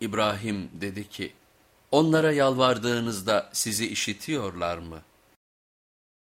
İbrahim dedi ki, onlara yalvardığınızda sizi işitiyorlar mı?''